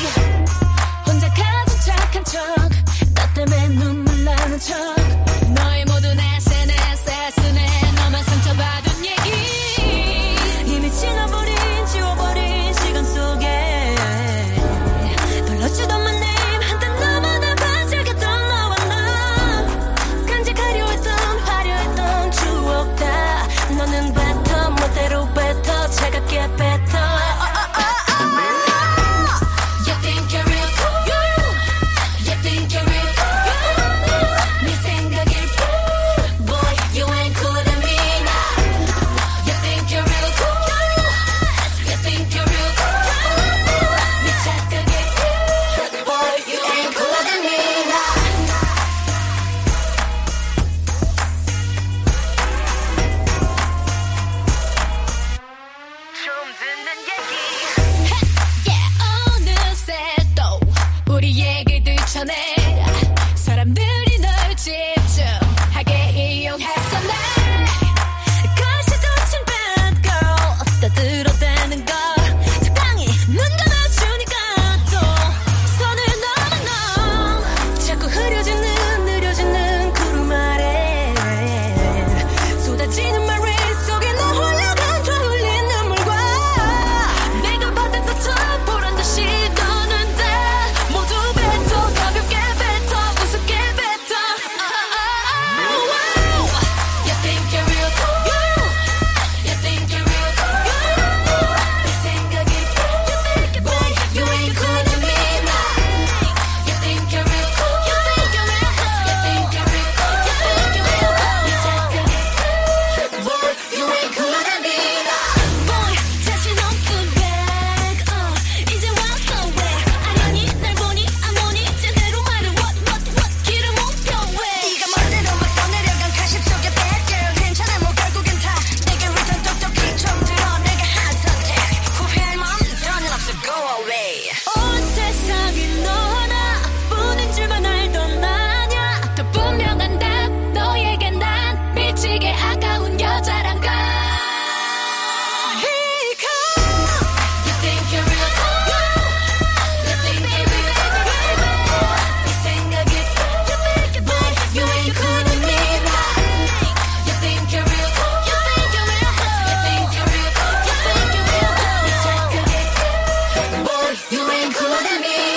you. You ain't cooler than me.